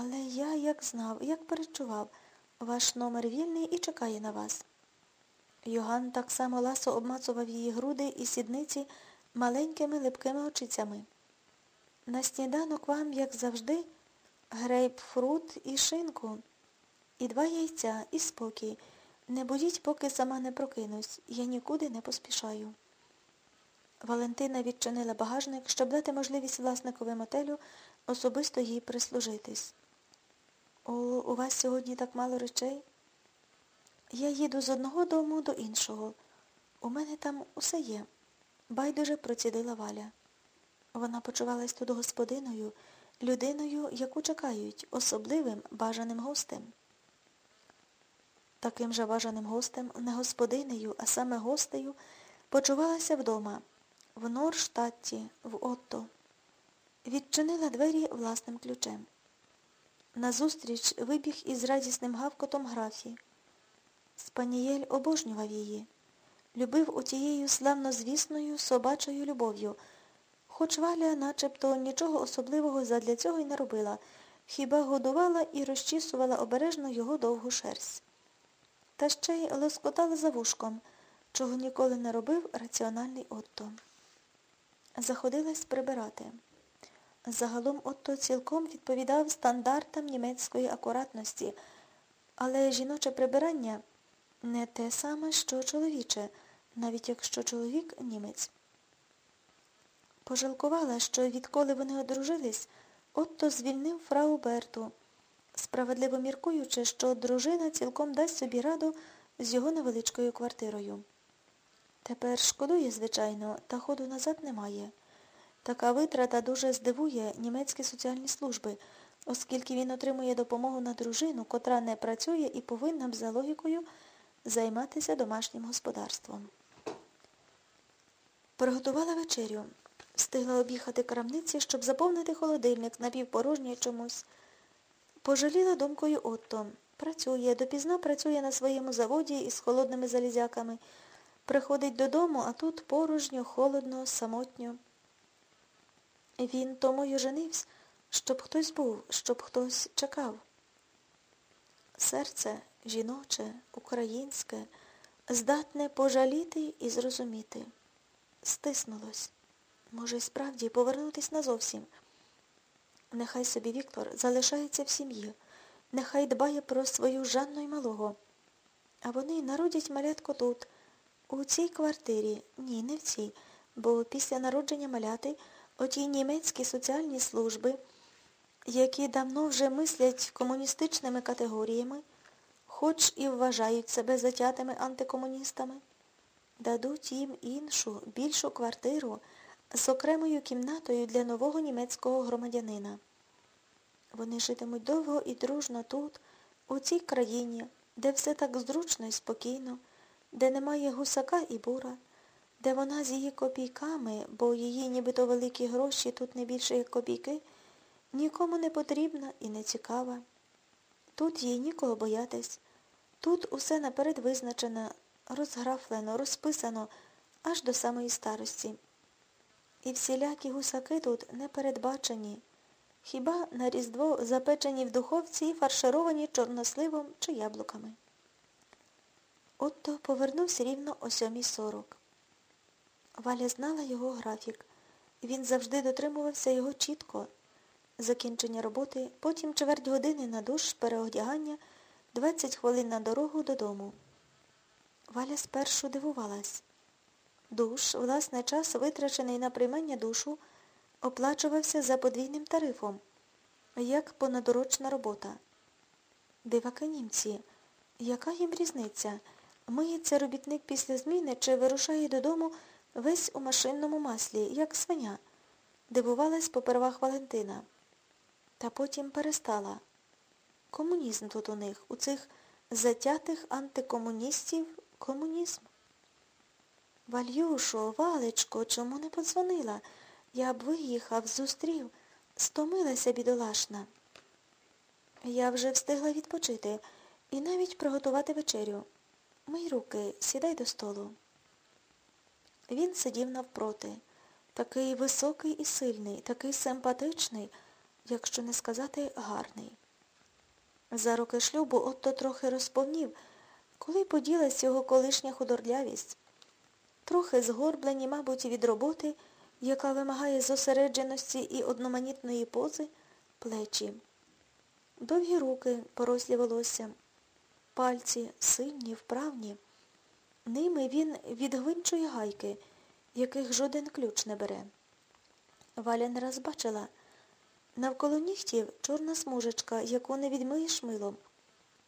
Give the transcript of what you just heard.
Але я як знав, як перечував, ваш номер вільний і чекає на вас. Йоган так само ласо обмацував її груди і сідниці маленькими липкими очицями. На сніданок вам, як завжди, грейпфрут і шинку, і два яйця, і спокій. Не будіть, поки сама не прокинусь. Я нікуди не поспішаю. Валентина відчинила багажник, щоб дати можливість власникові мотелю особисто їй прислужитись. О, у вас сьогодні так мало речей? Я їду з одного дому до іншого. У мене там усе є. Байдуже процідила Валя. Вона почувалась тут господиною, людиною, яку чекають, особливим бажаним гостем. Таким же бажаним гостем, не господинею, а саме гостею, почувалася вдома, в Норштадті, в Отто. Відчинила двері власним ключем. Назустріч вибіг із радісним гавкотом графі. Спанієль обожнював її, любив отією славнозвісною собачою любов'ю, хоч Валя начебто нічого особливого задля цього й не робила, хіба годувала і розчісувала обережно його довгу шерсть. Та ще й лоскотала за вушком, чого ніколи не робив раціональний Отто. Заходилась прибирати. Загалом Отто цілком відповідав стандартам німецької акуратності, але жіноче прибирання не те саме, що чоловіче, навіть якщо чоловік німець. Пожалкувала, що відколи вони одружились, Отто звільнив фрау Берту, справедливо міркуючи, що дружина цілком дасть собі раду з його невеличкою квартирою. Тепер шкодує, звичайно, та ходу назад немає. Така витрата дуже здивує німецькі соціальні служби, оскільки він отримує допомогу на дружину, котра не працює і повинна б за логікою займатися домашнім господарством. Приготувала вечерю. Встигла об'їхати крамниці, щоб заповнити холодильник напівпорожній чомусь. Пожаліла думкою Отто. Працює, допізна працює на своєму заводі із холодними залізяками. Приходить додому, а тут порожньо, холодно, самотньо. Він тому й оженився, щоб хтось був, щоб хтось чекав. Серце жіноче, українське, здатне пожаліти і зрозуміти. Стиснулось. Може, справді повернутись назовсім. Нехай собі Віктор залишається в сім'ї, нехай дбає про свою Жанну й малого. А вони народять малятко тут, у цій квартирі, ні, не в цій, бо після народження маляти оті німецькі соціальні служби, які давно вже мислять комуністичними категоріями, хоч і вважають себе затятими антикомуністами, дадуть їм іншу, більшу квартиру з окремою кімнатою для нового німецького громадянина. Вони житимуть довго і дружно тут, у цій країні, де все так зручно і спокійно, де немає гусака і бура, де вона з її копійками, бо її нібито великі гроші тут не більше, як копійки, нікому не потрібна і не цікава. Тут їй нікого боятись. Тут усе наперед визначено, розграфлено, розписано аж до самої старості. І всілякі гусаки тут не передбачені, хіба на різдво запечені в духовці і фаршировані чорносливом чи яблуками. Отто повернувся рівно о 7.40. Валя знала його графік. Він завжди дотримувався його чітко. Закінчення роботи, потім чверть години на душ, переодягання, 20 хвилин на дорогу додому. Валя спершу дивувалась. Душ, власне, час, витрачений на приймання душу, оплачувався за подвійним тарифом, як понадорочна робота. Диваки німці, яка їм різниця? Миється робітник після зміни чи вирушає додому весь у машинному маслі, як свиня, дивувалась попервах Валентина. Та потім перестала. Комунізм тут у них, у цих затятих антикомуністів комунізм. Вальюшо, Валечко, чому не подзвонила? Я б виїхав, зустрів, стомилася бідолашна. Я вже встигла відпочити і навіть приготувати вечерю. Мий руки, сідай до столу. Він сидів навпроти, такий високий і сильний, такий симпатичний, якщо не сказати гарний. За роки шлюбу Отто трохи розповнів, коли поділась його колишня худорлявість. Трохи згорблені, мабуть, від роботи, яка вимагає зосередженості і одноманітної пози, плечі. Довгі руки, порослі волоссям, пальці сильні, вправні. Ними він відгвинчує гайки, яких жоден ключ не бере. Валя не раз бачила. Навколо нігтів чорна смужечка, яку не відмиєш милом,